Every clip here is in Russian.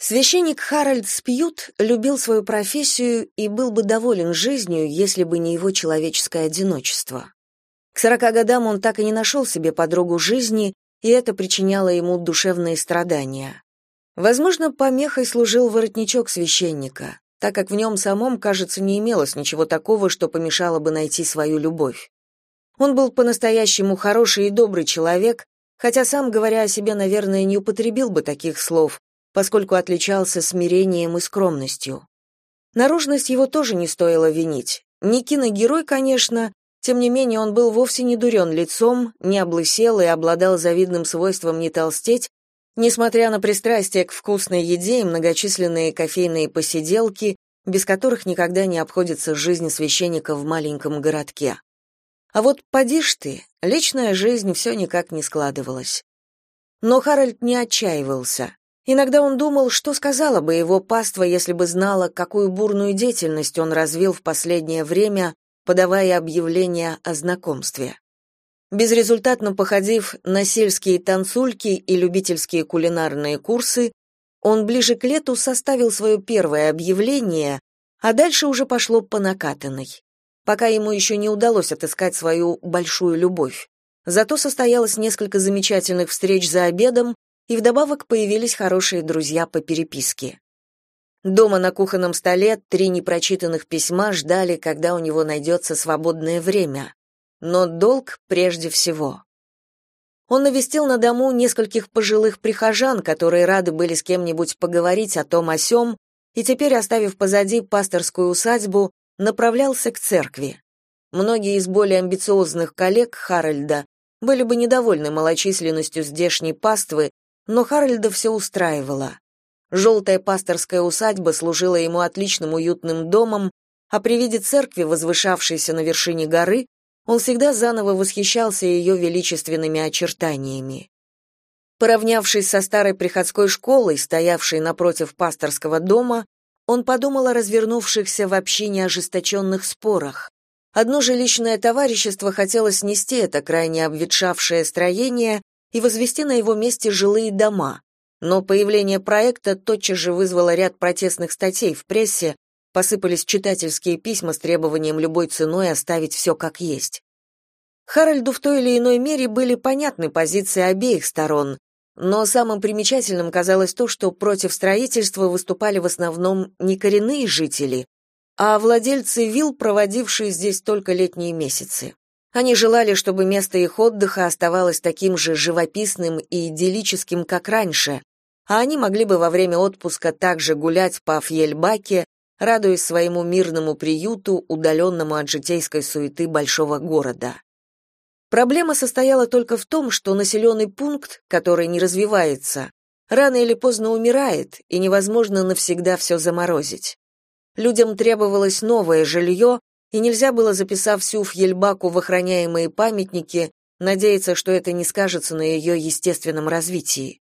Священник Харальд Спьют любил свою профессию и был бы доволен жизнью, если бы не его человеческое одиночество. К сорока годам он так и не нашел себе подругу жизни, и это причиняло ему душевные страдания. Возможно, помехой служил воротничок священника, так как в нем самом, кажется, не имелось ничего такого, что помешало бы найти свою любовь. Он был по-настоящему хороший и добрый человек, хотя сам, говоря о себе, наверное, не употребил бы таких слов, поскольку отличался смирением и скромностью. Наружность его тоже не стоило винить. Не киногерой, конечно, тем не менее он был вовсе не дурен лицом, не облысел и обладал завидным свойством не толстеть, несмотря на пристрастие к вкусной еде и многочисленные кофейные посиделки, без которых никогда не обходится жизнь священника в маленьком городке. А вот поди ж ты, личная жизнь все никак не складывалась. Но Харальд не отчаивался. Иногда он думал, что сказала бы его паства, если бы знала, какую бурную деятельность он развил в последнее время, подавая объявления о знакомстве. Безрезультатно походив на сельские танцульки и любительские кулинарные курсы, он ближе к лету составил свое первое объявление, а дальше уже пошло по накатанной. Пока ему еще не удалось отыскать свою большую любовь. Зато состоялось несколько замечательных встреч за обедом, и вдобавок появились хорошие друзья по переписке. Дома на кухонном столе три непрочитанных письма ждали, когда у него найдется свободное время. Но долг прежде всего. Он навестил на дому нескольких пожилых прихожан, которые рады были с кем-нибудь поговорить о том о сём, и теперь, оставив позади пасторскую усадьбу, направлялся к церкви. Многие из более амбициозных коллег Харальда были бы недовольны малочисленностью здешней паствы но Харальда все устраивало. Желтая пасторская усадьба служила ему отличным уютным домом, а при виде церкви, возвышавшейся на вершине горы, он всегда заново восхищался ее величественными очертаниями. Поравнявшись со старой приходской школой, стоявшей напротив пасторского дома, он подумал о развернувшихся в общине ожесточенных спорах. Одно жилищное товарищество хотело снести это крайне обветшавшее строение и возвести на его месте жилые дома. Но появление проекта тотчас же вызвало ряд протестных статей в прессе, посыпались читательские письма с требованием любой ценой оставить все как есть. Харальду в той или иной мере были понятны позиции обеих сторон, но самым примечательным казалось то, что против строительства выступали в основном не коренные жители, а владельцы вилл, проводившие здесь только летние месяцы. Они желали, чтобы место их отдыха оставалось таким же живописным и идиллическим, как раньше, а они могли бы во время отпуска также гулять по Фьельбаке, радуясь своему мирному приюту, удаленному от житейской суеты большого города. Проблема состояла только в том, что населенный пункт, который не развивается, рано или поздно умирает, и невозможно навсегда все заморозить. Людям требовалось новое жилье, и нельзя было, записав всю Фьельбаку в охраняемые памятники, надеяться, что это не скажется на ее естественном развитии.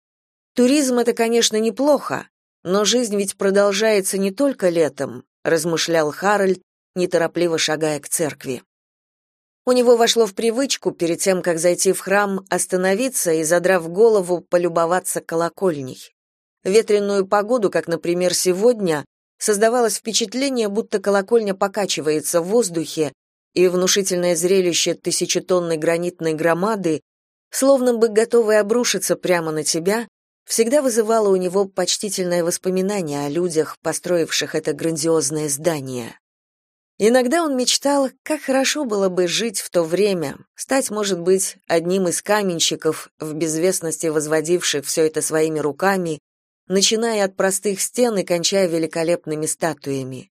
Туризм — это, конечно, неплохо, но жизнь ведь продолжается не только летом, размышлял Харальд, неторопливо шагая к церкви. У него вошло в привычку перед тем, как зайти в храм, остановиться и, задрав голову, полюбоваться колокольней. В ветреную погоду, как, например, сегодня, Создавалось впечатление, будто колокольня покачивается в воздухе, и внушительное зрелище тысячетонной гранитной громады, словно бы готовой обрушиться прямо на тебя, всегда вызывало у него почтительное воспоминание о людях, построивших это грандиозное здание. Иногда он мечтал, как хорошо было бы жить в то время, стать, может быть, одним из каменщиков, в безвестности возводивших все это своими руками, начиная от простых стен и кончая великолепными статуями.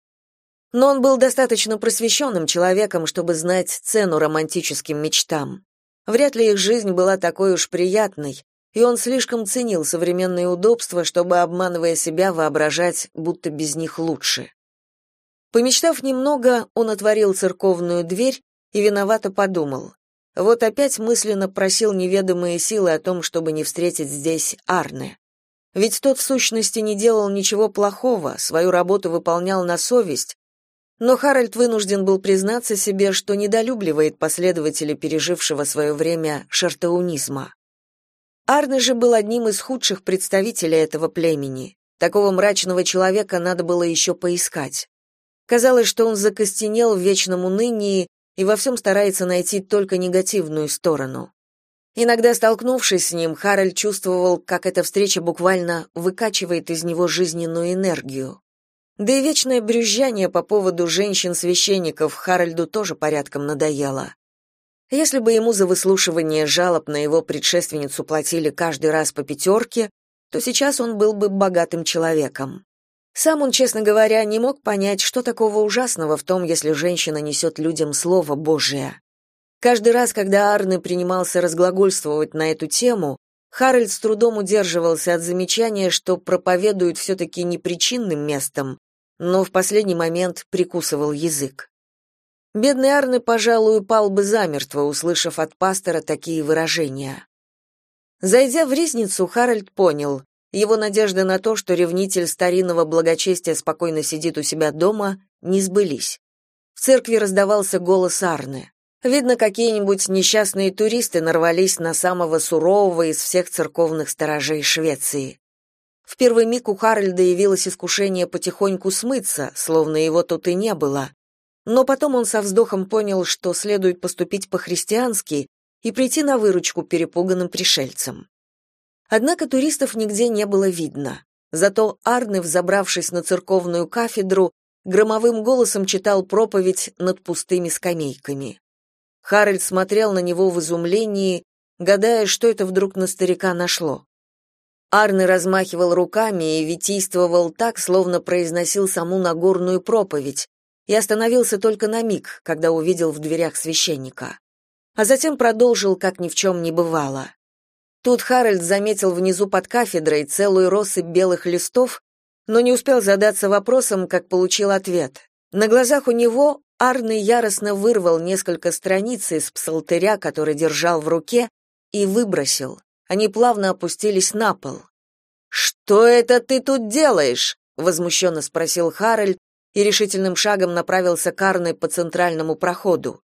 Но он был достаточно просвещенным человеком, чтобы знать цену романтическим мечтам. Вряд ли их жизнь была такой уж приятной, и он слишком ценил современные удобства, чтобы, обманывая себя, воображать, будто без них лучше. Помечтав немного, он отворил церковную дверь и виновато подумал. Вот опять мысленно просил неведомые силы о том, чтобы не встретить здесь Арне. Ведь тот в сущности не делал ничего плохого, свою работу выполнял на совесть, но Харальд вынужден был признаться себе, что недолюбливает последователей пережившего свое время шартаунизма. Арне же был одним из худших представителей этого племени. Такого мрачного человека надо было еще поискать. Казалось, что он закостенел в вечном унынии и во всем старается найти только негативную сторону. Иногда, столкнувшись с ним, Харальд чувствовал, как эта встреча буквально выкачивает из него жизненную энергию. Да и вечное брюзжание по поводу женщин-священников Харальду тоже порядком надоело. Если бы ему за выслушивание жалоб на его предшественницу платили каждый раз по пятерке, то сейчас он был бы богатым человеком. Сам он, честно говоря, не мог понять, что такого ужасного в том, если женщина несет людям слово Божие. Каждый раз, когда Арне принимался разглагольствовать на эту тему, Харальд с трудом удерживался от замечания, что проповедует все-таки не причинным местом, но в последний момент прикусывал язык. Бедный Арне, пожалуй, пал бы замертво, услышав от пастора такие выражения. Зайдя в резницу, Харальд понял, его надежды на то, что ревнитель старинного благочестия спокойно сидит у себя дома, не сбылись. В церкви раздавался голос Арны. Видно, какие-нибудь несчастные туристы нарвались на самого сурового из всех церковных сторожей Швеции. В первый миг у Харальда явилось искушение потихоньку смыться, словно его тут и не было. Но потом он со вздохом понял, что следует поступить по-христиански и прийти на выручку перепуганным пришельцам. Однако туристов нигде не было видно. Зато Арне, взобравшись на церковную кафедру, громовым голосом читал проповедь над пустыми скамейками. Харальд смотрел на него в изумлении, гадая, что это вдруг на старика нашло. Арне размахивал руками и витийствовал так, словно произносил саму Нагорную проповедь, и остановился только на миг, когда увидел в дверях священника. А затем продолжил, как ни в чем не бывало. Тут Харальд заметил внизу под кафедрой целую россыпь белых листов, но не успел задаться вопросом, как получил ответ. На глазах у него Арны яростно вырвал несколько страниц из псалтыря, который держал в руке, и выбросил. Они плавно опустились на пол. «Что это ты тут делаешь?» — возмущенно спросил Харальд и решительным шагом направился к Арне по центральному проходу.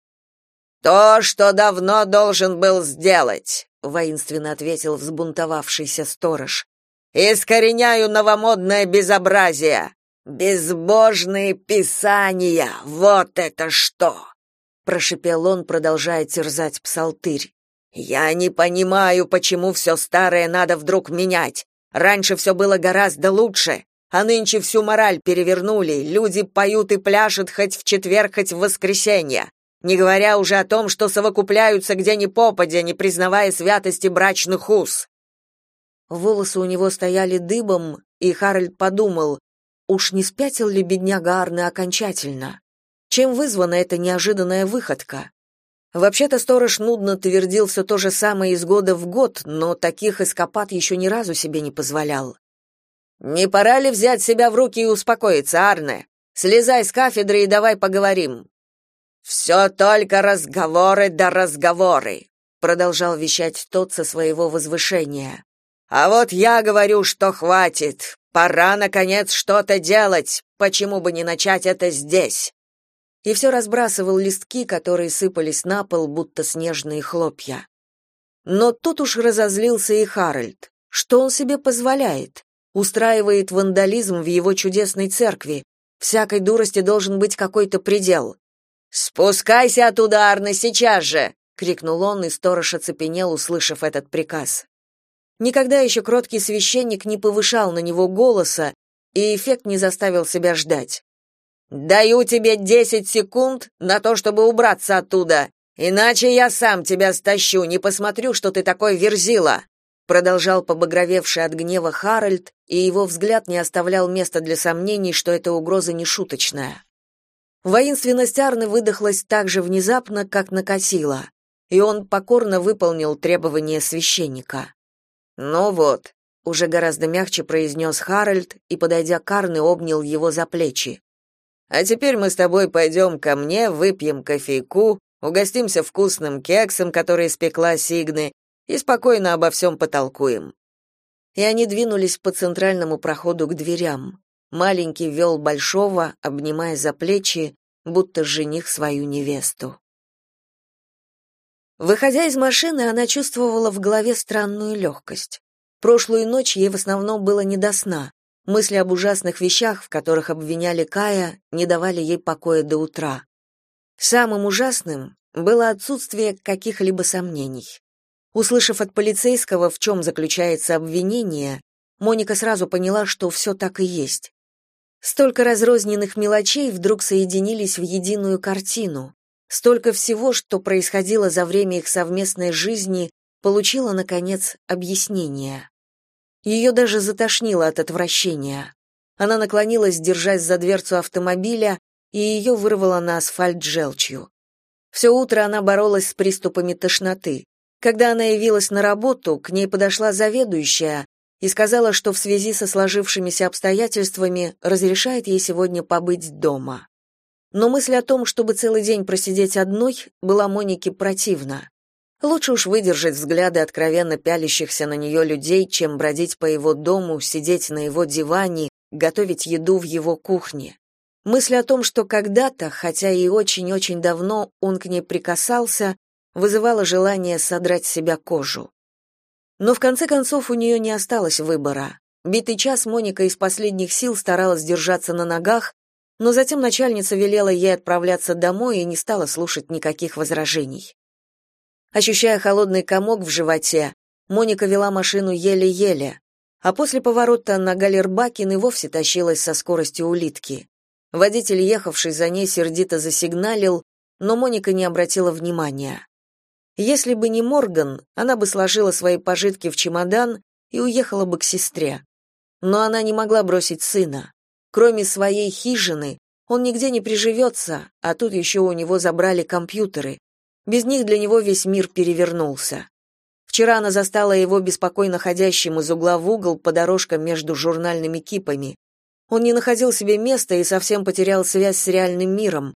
«То, что давно должен был сделать воинственно ответил взбунтовавшийся сторож. Искореняю новомодное безобразие. Безбожные писания. Вот это что, прошипел он, продолжая терзать псалтырь. Я не понимаю, почему все старое надо вдруг менять. Раньше все было гораздо лучше, а нынче всю мораль перевернули. Люди поют и пляшут хоть в четверг, хоть в воскресенье не говоря уже о том, что совокупляются где ни попадя, не признавая святости брачных уз. Волосы у него стояли дыбом, и Харальд подумал, уж не спятил ли бедняга Арне окончательно? Чем вызвана эта неожиданная выходка? Вообще-то сторож нудно твердил все то же самое из года в год, но таких эскапад еще ни разу себе не позволял. «Не пора ли взять себя в руки и успокоиться, Арне? Слезай с кафедры и давай поговорим. «Все только разговоры да разговоры», — продолжал вещать тот со своего возвышения. «А вот я говорю, что хватит. Пора, наконец, что-то делать. Почему бы не начать это здесь?» И все разбрасывал листки, которые сыпались на пол, будто снежные хлопья. Но тут уж разозлился и Харальд. Что он себе позволяет? Устраивает вандализм в его чудесной церкви. Всякой дурости должен быть какой-то предел. «Спускайся оттуда, Арне, сейчас же!» — крикнул он, и сторож оцепенел, услышав этот приказ. Никогда еще кроткий священник не повышал на него голоса, и эффект не заставил себя ждать. «Даю тебе десять секунд на то, чтобы убраться оттуда, иначе я сам тебя стащу, не посмотрю, что ты такой верзила!» Продолжал побагровевший от гнева Харальд, и его взгляд не оставлял места для сомнений, что эта угроза не шуточная. Воинственность Арны выдохлась так же внезапно, как накатила, и он покорно выполнил требования священника. «Ну вот», — уже гораздо мягче произнес Харальд и, подойдя к Арне, обнял его за плечи. «А теперь мы с тобой пойдем ко мне, выпьем кофейку, угостимся вкусным кексом, который испекла Сигны, и спокойно обо всем потолкуем». И они двинулись по центральному проходу к дверям. Маленький вел большого, обнимая за плечи, будто жених свою невесту. Выходя из машины, она чувствовала в голове странную легкость. Прошлую ночь ей в основном было не до сна. Мысли об ужасных вещах, в которых обвиняли Кая, не давали ей покоя до утра. Самым ужасным было отсутствие каких-либо сомнений. Услышав от полицейского, в чем заключается обвинение, Моника сразу поняла, что все так и есть. Столько разрозненных мелочей вдруг соединились в единую картину. Столько всего, что происходило за время их совместной жизни, получило, наконец, объяснение. Ее даже затошнило от отвращения. Она наклонилась, держась за дверцу автомобиля, и ее вырвало на асфальт желчью. Все утро она боролась с приступами тошноты. Когда она явилась на работу, к ней подошла заведующая и сказала, что в связи со сложившимися обстоятельствами разрешает ей сегодня побыть дома. Но мысль о том, чтобы целый день просидеть одной, была Монике противна. Лучше уж выдержать взгляды откровенно пялящихся на нее людей, чем бродить по его дому, сидеть на его диване, готовить еду в его кухне. Мысль о том, что когда-то, хотя и очень-очень давно, он к ней прикасался, вызывала желание содрать с себя кожу. Но в конце концов у нее не осталось выбора. Битый час Моника из последних сил старалась держаться на ногах, но затем начальница велела ей отправляться домой и не стала слушать никаких возражений. Ощущая холодный комок в животе, Моника вела машину еле-еле, а после поворота на Галербакин и вовсе тащилась со скоростью улитки. Водитель, ехавший за ней, сердито засигналил, но Моника не обратила внимания. Если бы не Морган, она бы сложила свои пожитки в чемодан и уехала бы к сестре. Но она не могла бросить сына. Кроме своей хижины, он нигде не приживется, а тут еще у него забрали компьютеры. Без них для него весь мир перевернулся. Вчера она застала его беспокойно ходящим из угла в угол по дорожкам между журнальными кипами. Он не находил себе места и совсем потерял связь с реальным миром.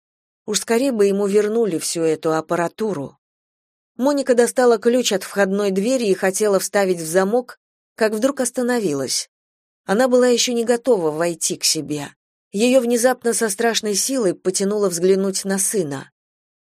Уж скорее бы ему вернули всю эту аппаратуру. Моника достала ключ от входной двери и хотела вставить в замок, как вдруг остановилась. Она была еще не готова войти к себе. Ее внезапно со страшной силой потянуло взглянуть на сына.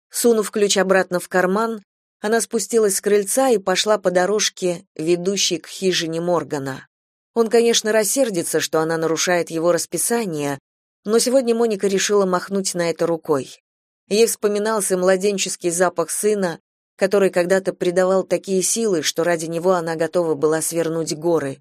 Сунув ключ обратно в карман, она спустилась с крыльца и пошла по дорожке, ведущей к хижине Моргана. Он, конечно, рассердится, что она нарушает его расписание, но сегодня Моника решила махнуть на это рукой. Ей вспоминался младенческий запах сына, который когда-то придавал такие силы, что ради него она готова была свернуть горы.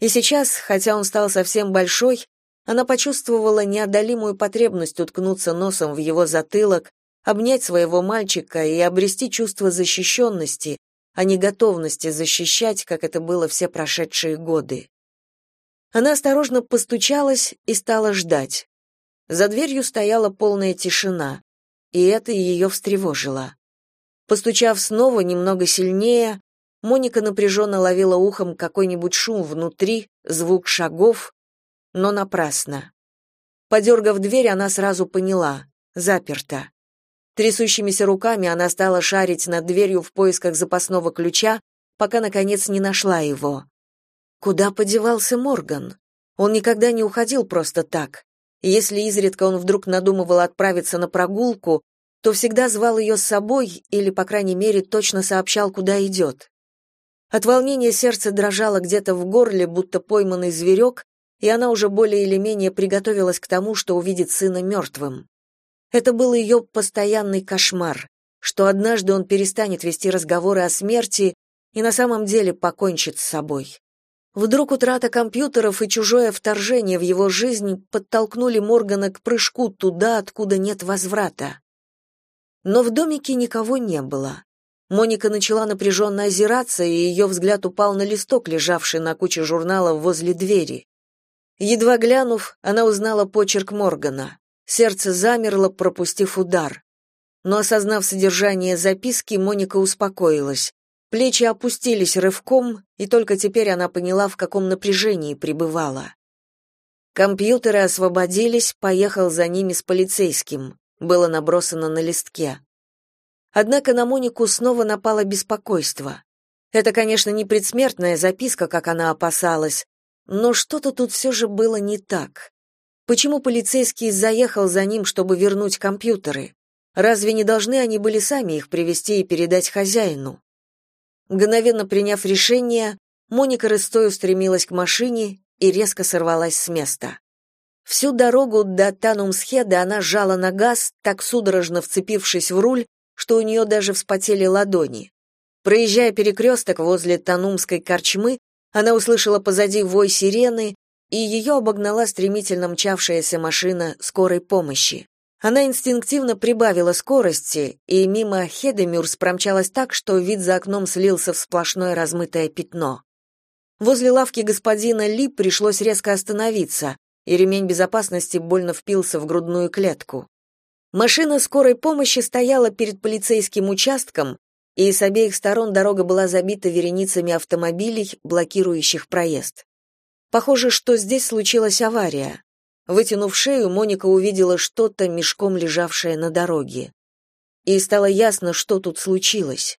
И сейчас, хотя он стал совсем большой, она почувствовала неодолимую потребность уткнуться носом в его затылок, обнять своего мальчика и обрести чувство защищенности, а не готовности защищать, как это было все прошедшие годы. Она осторожно постучалась и стала ждать. За дверью стояла полная тишина, и это ее встревожило. Постучав снова немного сильнее, Моника напряженно ловила ухом какой-нибудь шум внутри, звук шагов, но напрасно. Подергав дверь, она сразу поняла — заперта. Трясущимися руками она стала шарить над дверью в поисках запасного ключа, пока, наконец, не нашла его. Куда подевался Морган? Он никогда не уходил просто так. Если изредка он вдруг надумывал отправиться на прогулку, то всегда звал ее с собой или, по крайней мере, точно сообщал, куда идет. От волнения сердце дрожало где-то в горле, будто пойманный зверек, и она уже более или менее приготовилась к тому, что увидит сына мертвым. Это был ее постоянный кошмар, что однажды он перестанет вести разговоры о смерти и на самом деле покончит с собой. Вдруг утрата компьютеров и чужое вторжение в его жизнь подтолкнули Моргана к прыжку туда, откуда нет возврата. Но в домике никого не было. Моника начала напряженно озираться, и ее взгляд упал на листок, лежавший на куче журналов возле двери. Едва глянув, она узнала почерк Моргана. Сердце замерло, пропустив удар. Но осознав содержание записки, Моника успокоилась. Плечи опустились рывком, и только теперь она поняла, в каком напряжении пребывала. Компьютеры освободились, поехал за ними с полицейским. Было набросано на листке. Однако на Монику снова напало беспокойство. Это, конечно, не предсмертная записка, как она опасалась, но что-то тут все же было не так. Почему полицейский заехал за ним, чтобы вернуть компьютеры? Разве не должны они были сами их привезти и передать хозяину? Мгновенно приняв решение, Моника рыстой устремилась к машине и резко сорвалась с места. Всю дорогу до Танумсхеда она жала на газ, так судорожно вцепившись в руль, что у нее даже вспотели ладони. Проезжая перекресток возле Танумской корчмы, она услышала позади вой сирены, и ее обогнала стремительно мчавшаяся машина скорой помощи. Она инстинктивно прибавила скорости, и мимо Хедемюрс промчалась так, что вид за окном слился в сплошное размытое пятно. Возле лавки господина Ли пришлось резко остановиться, и ремень безопасности больно впился в грудную клетку. Машина скорой помощи стояла перед полицейским участком, и с обеих сторон дорога была забита вереницами автомобилей, блокирующих проезд. Похоже, что здесь случилась авария. Вытянув шею, Моника увидела что-то мешком лежавшее на дороге. И стало ясно, что тут случилось.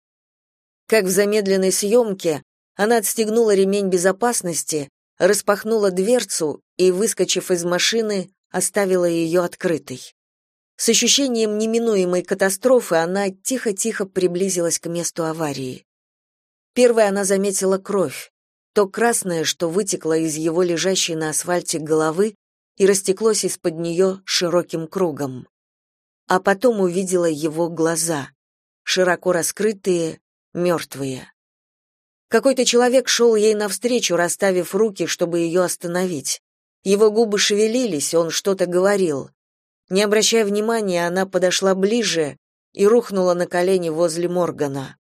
Как в замедленной съемке, она отстегнула ремень безопасности, распахнула дверцу и, выскочив из машины, оставила ее открытой. С ощущением неминуемой катастрофы она тихо-тихо приблизилась к месту аварии. Первой она заметила кровь, то красное, что вытекло из его лежащей на асфальте головы и растеклось из-под нее широким кругом. А потом увидела его глаза, широко раскрытые, мертвые. Какой-то человек шел ей навстречу, расставив руки, чтобы ее остановить. Его губы шевелились, он что-то говорил. Не обращая внимания, она подошла ближе и рухнула на колени возле Моргана.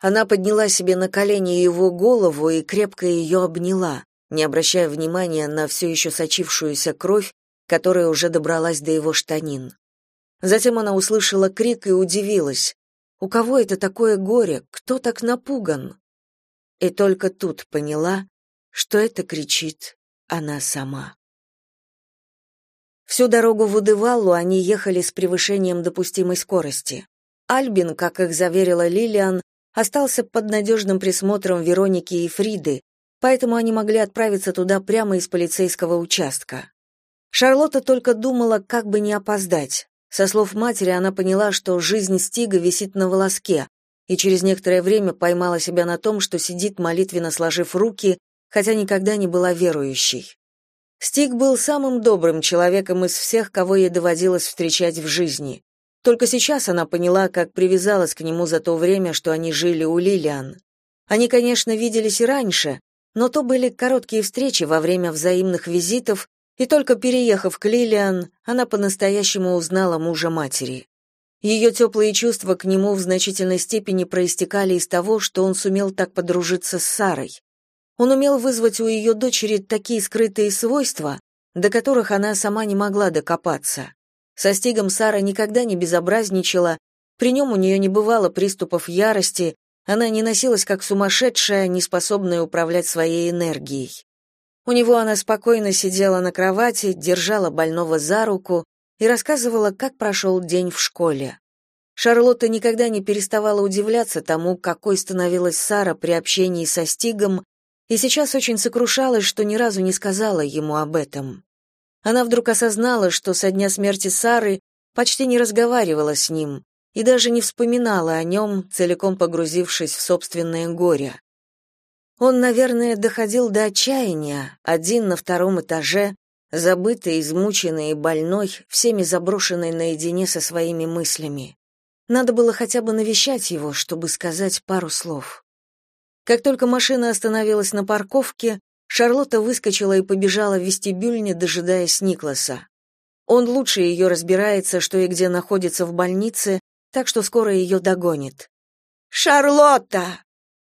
Она подняла себе на колени его голову и крепко ее обняла, не обращая внимания на все еще сочившуюся кровь, которая уже добралась до его штанин. Затем она услышала крик и удивилась. У кого это такое горе? Кто так напуган? И только тут поняла, что это кричит она сама. Всю дорогу в Удывалу они ехали с превышением допустимой скорости. Альбин, как их заверила Лилиан, остался под надежным присмотром Вероники и Фриды, поэтому они могли отправиться туда прямо из полицейского участка. Шарлотта только думала, как бы не опоздать. Со слов матери она поняла, что жизнь Стига висит на волоске, и через некоторое время поймала себя на том, что сидит молитвенно сложив руки, хотя никогда не была верующей. Стиг был самым добрым человеком из всех, кого ей доводилось встречать в жизни. Только сейчас она поняла, как привязалась к нему за то время, что они жили у Лилиан. Они, конечно, виделись и раньше, но то были короткие встречи во время взаимных визитов, и только переехав к Лилиан, она по-настоящему узнала мужа матери. Ее теплые чувства к нему в значительной степени проистекали из того, что он сумел так подружиться с Сарой. Он умел вызвать у ее дочери такие скрытые свойства, до которых она сама не могла докопаться. Со Стигом Сара никогда не безобразничала, при нем у нее не бывало приступов ярости, она не носилась как сумасшедшая, не способная управлять своей энергией. У него она спокойно сидела на кровати, держала больного за руку и рассказывала, как прошел день в школе. Шарлотта никогда не переставала удивляться тому, какой становилась Сара при общении со Стигом и сейчас очень сокрушалась, что ни разу не сказала ему об этом. Она вдруг осознала, что со дня смерти Сары почти не разговаривала с ним и даже не вспоминала о нем, целиком погрузившись в собственное горе. Он, наверное, доходил до отчаяния, один на втором этаже, забытый, измученный и больной, всеми заброшенный наедине со своими мыслями. Надо было хотя бы навещать его, чтобы сказать пару слов. Как только машина остановилась на парковке, Шарлотта выскочила и побежала в вестибюль, не дожидаясь Никласа. Он лучше ее разбирается, что и где находится в больнице, так что скоро ее догонит. «Шарлотта!»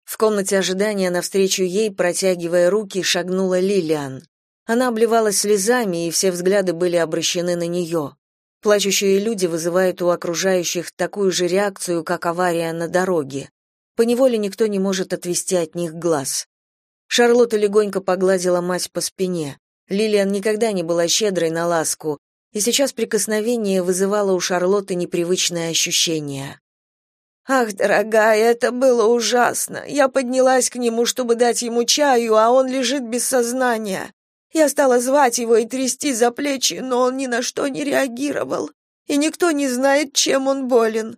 В комнате ожидания навстречу ей, протягивая руки, шагнула Лилиан. Она обливалась слезами, и все взгляды были обращены на нее. Плачущие люди вызывают у окружающих такую же реакцию, как авария на дороге. Поневоле никто не может отвести от них глаз. Шарлотта легонько погладила мать по спине. Лилиан никогда не была щедрой на ласку, и сейчас прикосновение вызывало у Шарлотты непривычное ощущение. «Ах, дорогая, это было ужасно. Я поднялась к нему, чтобы дать ему чаю, а он лежит без сознания. Я стала звать его и трясти за плечи, но он ни на что не реагировал. И никто не знает, чем он болен.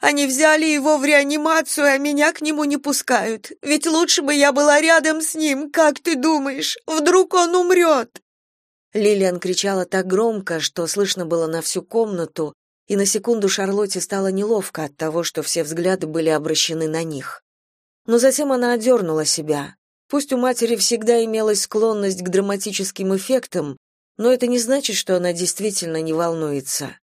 Они взяли его в реанимацию, а меня к нему не пускают. Ведь лучше бы я была рядом с ним, как ты думаешь? Вдруг он умрет?» Лилиан кричала так громко, что слышно было на всю комнату, и на секунду Шарлотте стало неловко от того, что все взгляды были обращены на них. Но затем она одернула себя. Пусть у матери всегда имелась склонность к драматическим эффектам, но это не значит, что она действительно не волнуется.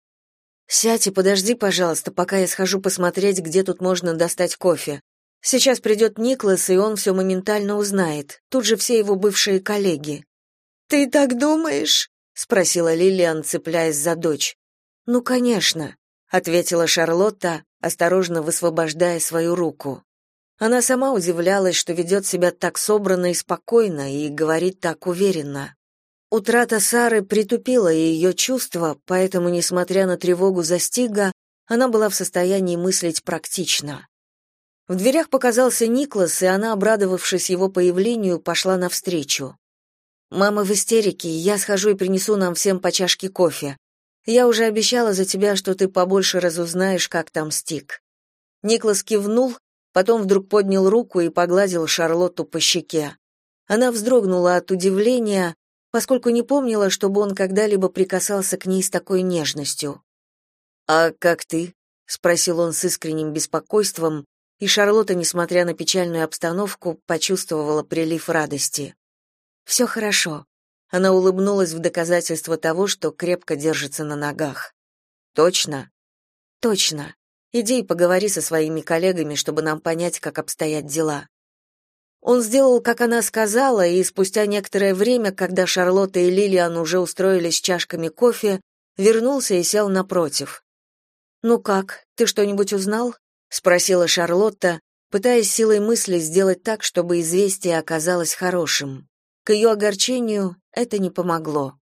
«Сядь и подожди, пожалуйста, пока я схожу посмотреть, где тут можно достать кофе. Сейчас придет Никлас, и он все моментально узнает. Тут же все его бывшие коллеги». «Ты так думаешь?» — спросила Лилиан, цепляясь за дочь. «Ну, конечно», — ответила Шарлотта, осторожно высвобождая свою руку. Она сама удивлялась, что ведет себя так собранно и спокойно и говорит так уверенно. Утрата Сары притупила ее чувства, поэтому, несмотря на тревогу за Стига, она была в состоянии мыслить практично. В дверях показался Никлас, и она, обрадовавшись его появлению, пошла навстречу. «Мама в истерике, я схожу и принесу нам всем по чашке кофе. Я уже обещала за тебя, что ты побольше разузнаешь, как там Стик». Никлас кивнул, потом вдруг поднял руку и погладил Шарлотту по щеке. Она вздрогнула от удивления, поскольку не помнила, чтобы он когда-либо прикасался к ней с такой нежностью. «А как ты?» — спросил он с искренним беспокойством, и Шарлотта, несмотря на печальную обстановку, почувствовала прилив радости. «Все хорошо». Она улыбнулась в доказательство того, что крепко держится на ногах. «Точно?» «Точно. Иди и поговори со своими коллегами, чтобы нам понять, как обстоят дела. Он сделал, как она сказала, и спустя некоторое время, когда Шарлотта и Лилиан уже устроились с чашками кофе, вернулся и сел напротив. «Ну как, ты что-нибудь узнал?» — спросила Шарлотта, пытаясь силой мысли сделать так, чтобы известие оказалось хорошим. К ее огорчению это не помогло.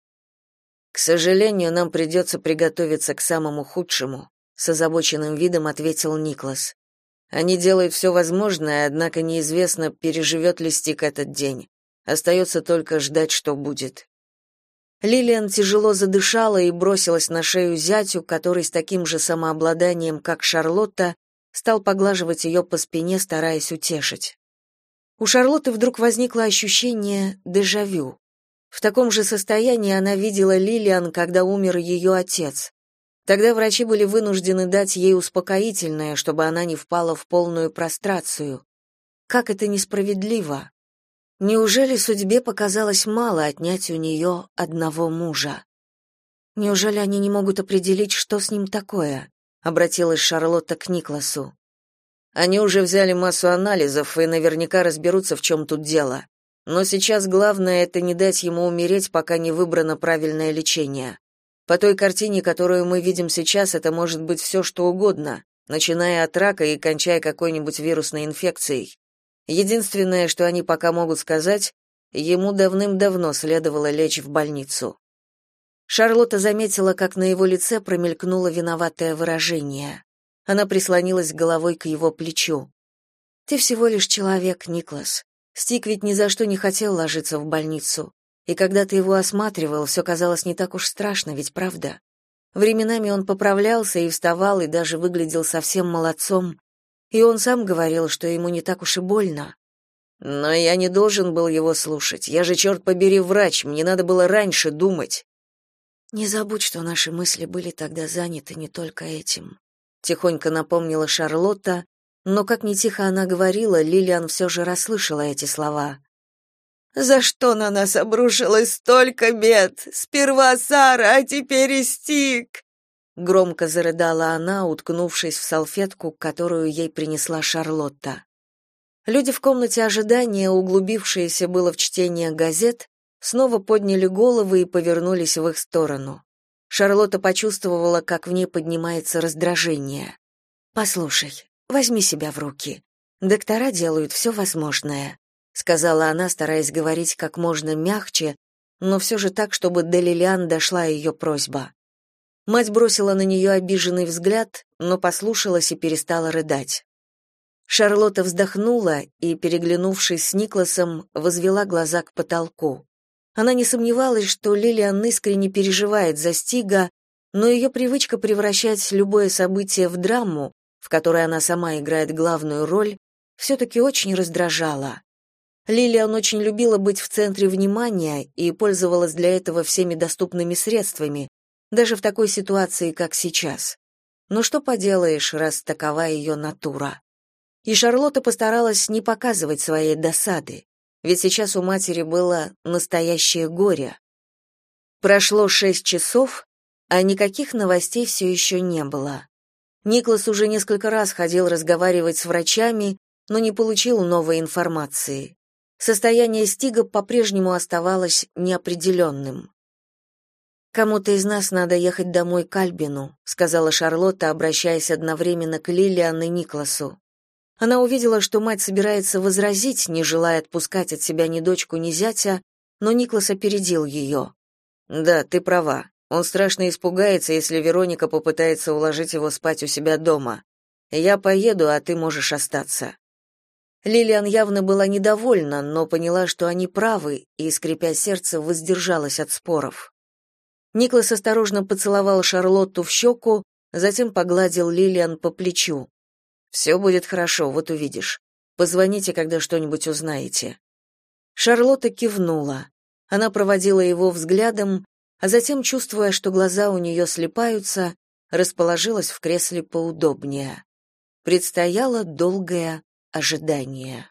«К сожалению, нам придется приготовиться к самому худшему», — с озабоченным видом ответил Никлас. Они делают все возможное, однако неизвестно, переживет ли Стик этот день. Остается только ждать, что будет. Лилиан тяжело задышала и бросилась на шею зятю, который с таким же самообладанием, как Шарлотта, стал поглаживать ее по спине, стараясь утешить. У Шарлотты вдруг возникло ощущение дежавю. В таком же состоянии она видела Лилиан, когда умер ее отец. Тогда врачи были вынуждены дать ей успокоительное, чтобы она не впала в полную прострацию. Как это несправедливо! Неужели судьбе показалось мало отнять у нее одного мужа? Неужели они не могут определить, что с ним такое? обратилась Шарлотта к Никласу. Они уже взяли массу анализов и наверняка разберутся, в чем тут дело. Но сейчас главное это не дать ему умереть, пока не выбрано правильное лечение. По той картине, которую мы видим сейчас, это может быть все, что угодно, начиная от рака и кончая какой-нибудь вирусной инфекцией. Единственное, что они пока могут сказать, ему давным-давно следовало лечь в больницу. Шарлотта заметила, как на его лице промелькнуло виноватое выражение. Она прислонилась головой к его плечу. «Ты всего лишь человек, Никлас. Стик ведь ни за что не хотел ложиться в больницу. И когда ты его осматривал, все казалось не так уж страшно, ведь правда? Временами он поправлялся и вставал, и даже выглядел совсем молодцом. И он сам говорил, что ему не так уж и больно. Но я не должен был его слушать. Я же, черт побери, врач, мне надо было раньше думать. Не забудь, что наши мысли были тогда заняты не только этим. Тихонько напомнила Шарлотта, но как ни тихо она говорила, Лилиан все же расслышала эти слова. За что на нас обрушилось столько бед? Сперва Сара, а теперь и Стик!» Громко зарыдала она, уткнувшись в салфетку, которую ей принесла Шарлотта. Люди в комнате ожидания, углубившиеся было в чтение газет, снова подняли головы и повернулись в их сторону. Шарлотта почувствовала, как в ней поднимается раздражение. «Послушай, возьми себя в руки. Доктора делают все возможное сказала она, стараясь говорить как можно мягче, но все же так, чтобы до Лилиан дошла ее просьба. Мать бросила на нее обиженный взгляд, но послушалась и перестала рыдать. Шарлотта вздохнула и, переглянувшись с Никласом, возвела глаза к потолку. Она не сомневалась, что Лилиан искренне переживает за Стига, но ее привычка превращать любое событие в драму в которой она сама играет главную роль, все-таки очень раздражала. Лилиан очень любила быть в центре внимания и пользовалась для этого всеми доступными средствами, даже в такой ситуации, как сейчас. Но что поделаешь, раз такова ее натура. И Шарлотта постаралась не показывать своей досады, ведь сейчас у матери было настоящее горе. Прошло шесть часов, а никаких новостей все еще не было. Никлас уже несколько раз ходил разговаривать с врачами, но не получил новой информации. Состояние Стига по-прежнему оставалось неопределенным. «Кому-то из нас надо ехать домой к Альбину», сказала Шарлотта, обращаясь одновременно к Лилиан и Никласу. Она увидела, что мать собирается возразить, не желая отпускать от себя ни дочку, ни зятя, но Никлас опередил ее. «Да, ты права. Он страшно испугается, если Вероника попытается уложить его спать у себя дома. Я поеду, а ты можешь остаться». Лилиан явно была недовольна, но поняла, что они правы, и, скрипя сердце, воздержалась от споров. Никлас осторожно поцеловал Шарлотту в щеку, затем погладил Лилиан по плечу. «Все будет хорошо, вот увидишь. Позвоните, когда что-нибудь узнаете». Шарлотта кивнула. Она проводила его взглядом, а затем, чувствуя, что глаза у нее слепаются, расположилась в кресле поудобнее. Предстояло долгое ожидание.